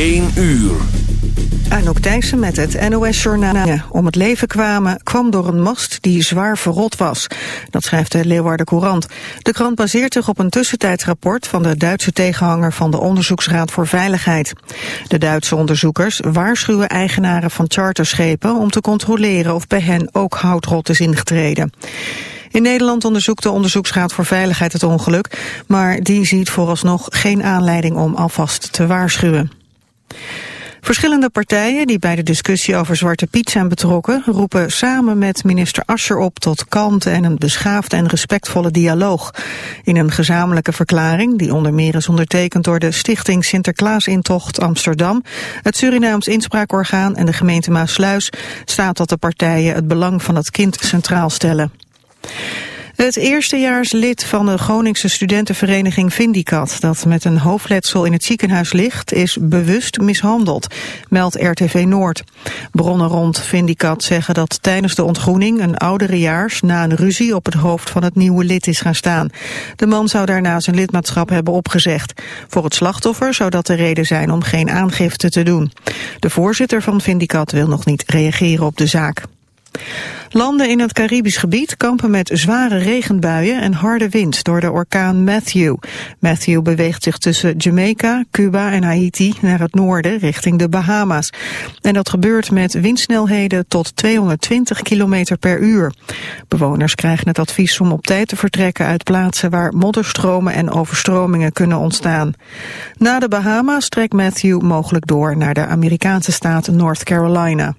1 uur. Anouk Thijssen met het NOS-journaal. Om het leven kwamen kwam door een mast die zwaar verrot was. Dat schrijft de Leeuwarden Courant. De krant baseert zich op een tussentijdsrapport van de Duitse tegenhanger van de Onderzoeksraad voor Veiligheid. De Duitse onderzoekers waarschuwen eigenaren van charterschepen om te controleren of bij hen ook houtrot is ingetreden. In Nederland onderzoekt de Onderzoeksraad voor Veiligheid het ongeluk, maar die ziet vooralsnog geen aanleiding om alvast te waarschuwen. Verschillende partijen die bij de discussie over Zwarte Piet zijn betrokken... roepen samen met minister Ascher op tot kalmte en een beschaafde en respectvolle dialoog. In een gezamenlijke verklaring, die onder meer is ondertekend door de Stichting Sinterklaasintocht Amsterdam... het Surinaams Inspraakorgaan en de gemeente Maasluis... staat dat de partijen het belang van het kind centraal stellen. Het eerstejaarslid van de Groningse studentenvereniging Vindicat... dat met een hoofdletsel in het ziekenhuis ligt, is bewust mishandeld, meldt RTV Noord. Bronnen rond Vindicat zeggen dat tijdens de ontgroening... een ouderejaars na een ruzie op het hoofd van het nieuwe lid is gaan staan. De man zou daarna zijn lidmaatschap hebben opgezegd. Voor het slachtoffer zou dat de reden zijn om geen aangifte te doen. De voorzitter van Vindicat wil nog niet reageren op de zaak. Landen in het Caribisch gebied kampen met zware regenbuien en harde wind door de orkaan Matthew. Matthew beweegt zich tussen Jamaica, Cuba en Haiti naar het noorden richting de Bahama's. En dat gebeurt met windsnelheden tot 220 km per uur. Bewoners krijgen het advies om op tijd te vertrekken uit plaatsen waar modderstromen en overstromingen kunnen ontstaan. Na de Bahama's trekt Matthew mogelijk door naar de Amerikaanse staat North Carolina.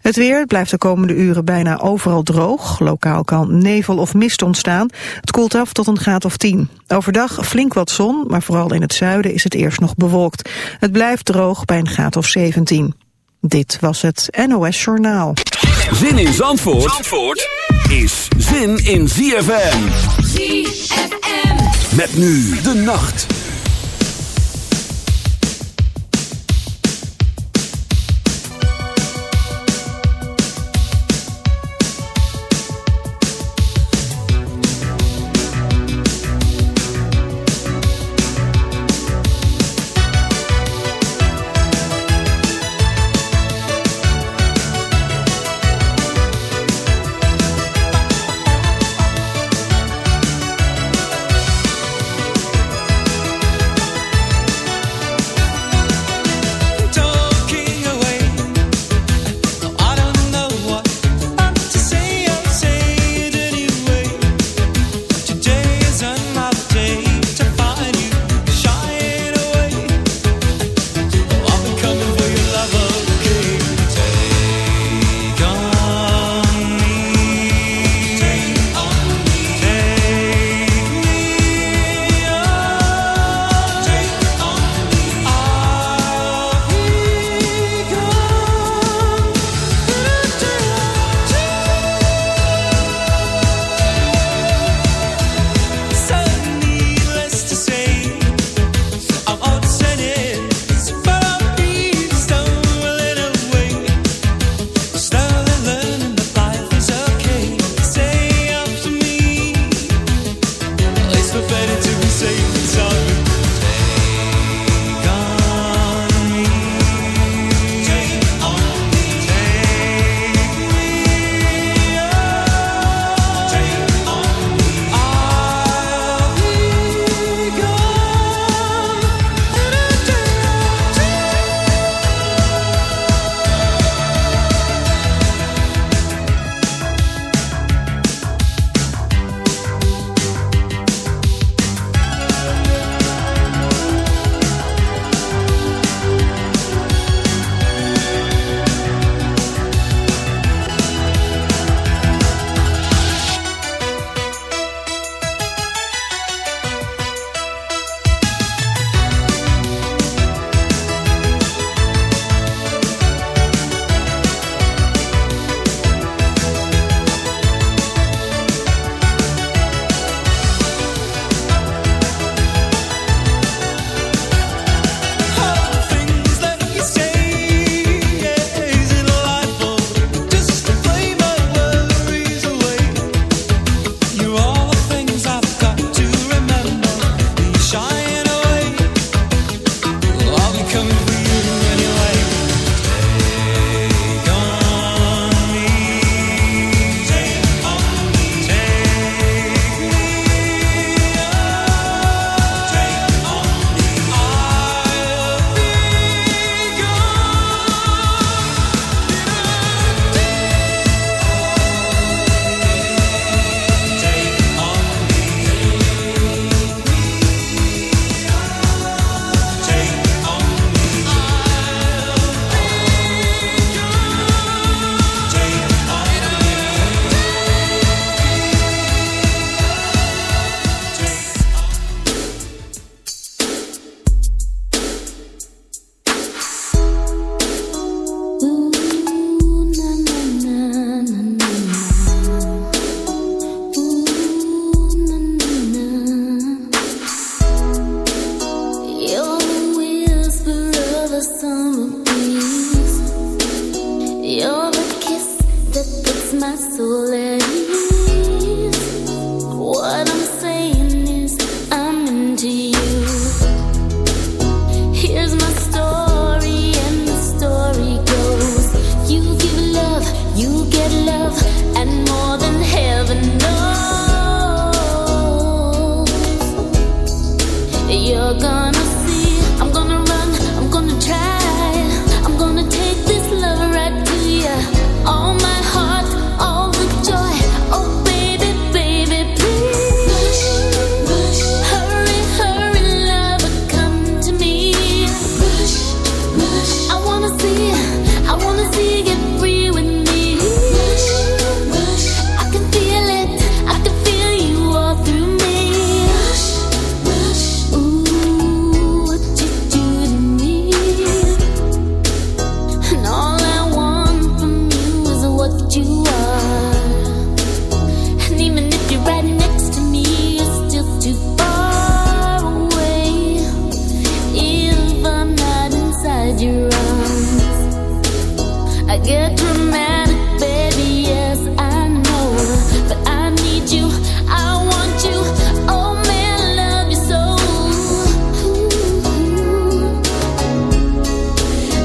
Het weer blijft de komende uren bijna overal droog. Lokaal kan nevel of mist ontstaan. Het koelt af tot een graad of 10. Overdag flink wat zon, maar vooral in het zuiden is het eerst nog bewolkt. Het blijft droog bij een graad of 17. Dit was het NOS Journaal. Zin in Zandvoort, Zandvoort is zin in ZFM. ZFM. Met nu de nacht.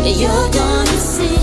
You're gonna see.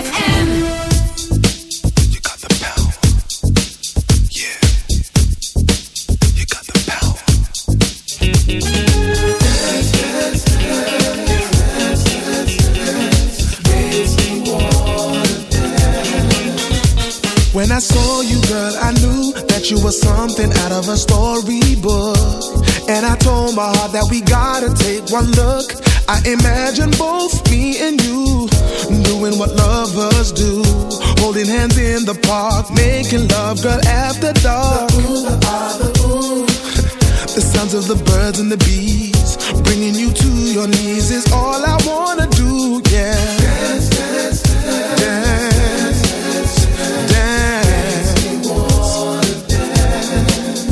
One look. I imagine both me and you doing what lovers do, holding hands in the park, making love, girl, after dark. The sounds of the birds and the bees, bringing you to your knees is all I wanna do, yeah. Dance, dance, dance, dance.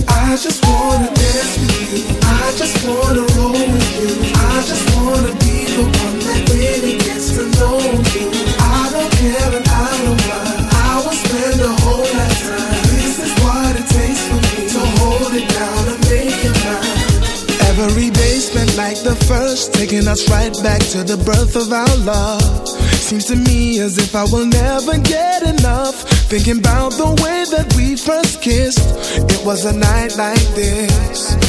I just wanna dance with you. I just wanna roll with you. Wanna be the one that really gets to know you. I don't care and I don't mind. I will spend a whole lifetime. This is what it takes for me to hold it down and make it mine. Every day spent like the first, taking us right back to the birth of our love. Seems to me as if I will never get enough. Thinking about the way that we first kissed. It was a night like this.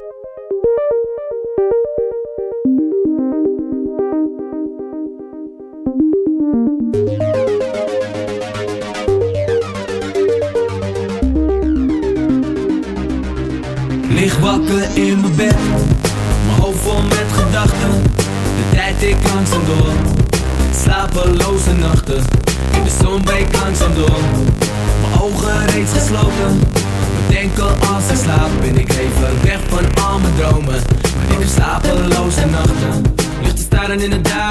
Mijn bed, mijn hoofd vol met gedachten. De tijd ik langzaam door, slapeloze nachten. In de zon breekt langzaam door, mijn ogen reeds gesloten. Bedenken als ik slaap, ben ik even weg van al mijn dromen. Maar ik heb slapeloze nachten, ligt te staren in het duister.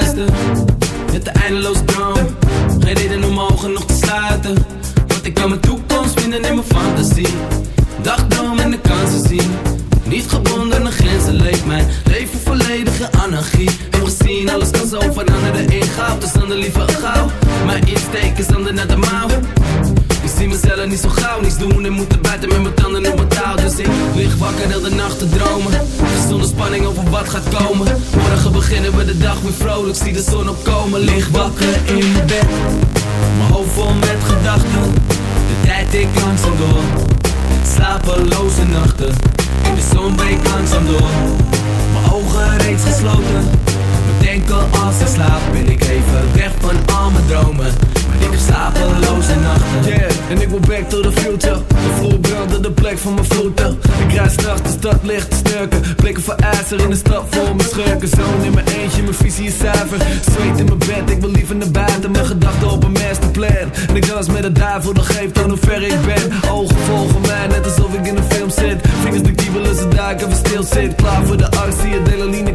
En ik wil back to the future. De vloer brandde de plek van mijn voeten. Ik rijd s'nachts de stad licht te snurken. Blikken voor ijzer in de stad voor mijn schurken. Zoon in mijn eentje, mijn visie is zuiver. Zweet in mijn bed, ik wil liever naar buiten. Mijn gedachten op een masterplan. En ik dans met de duivel, dat geeft aan hoe ver ik ben. Ogen volgen mij, net alsof ik in een film zit. Vingers de kiebelen, ze duiken, even stil zit. Klaar voor de arts, zie je delaline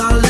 Lig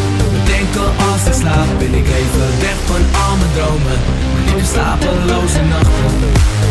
Bedenken als ik slaap, ben ik even weg van al mijn dromen. Heb slapeloze nachten.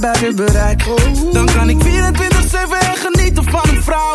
buiten bereik. Dan kan ik 24-7 genieten van een vrouw.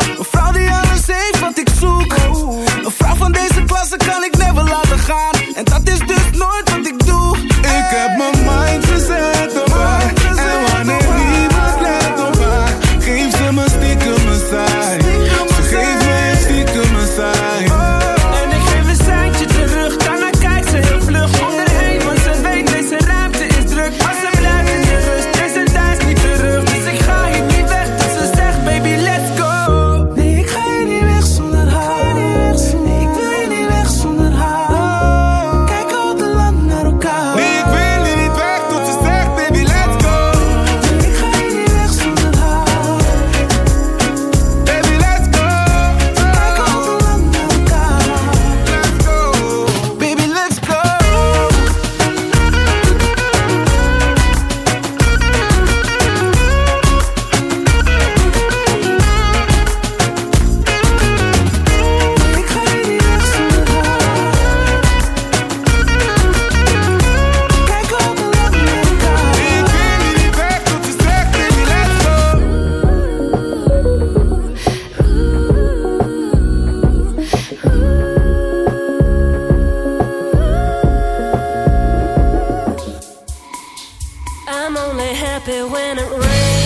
when it rains.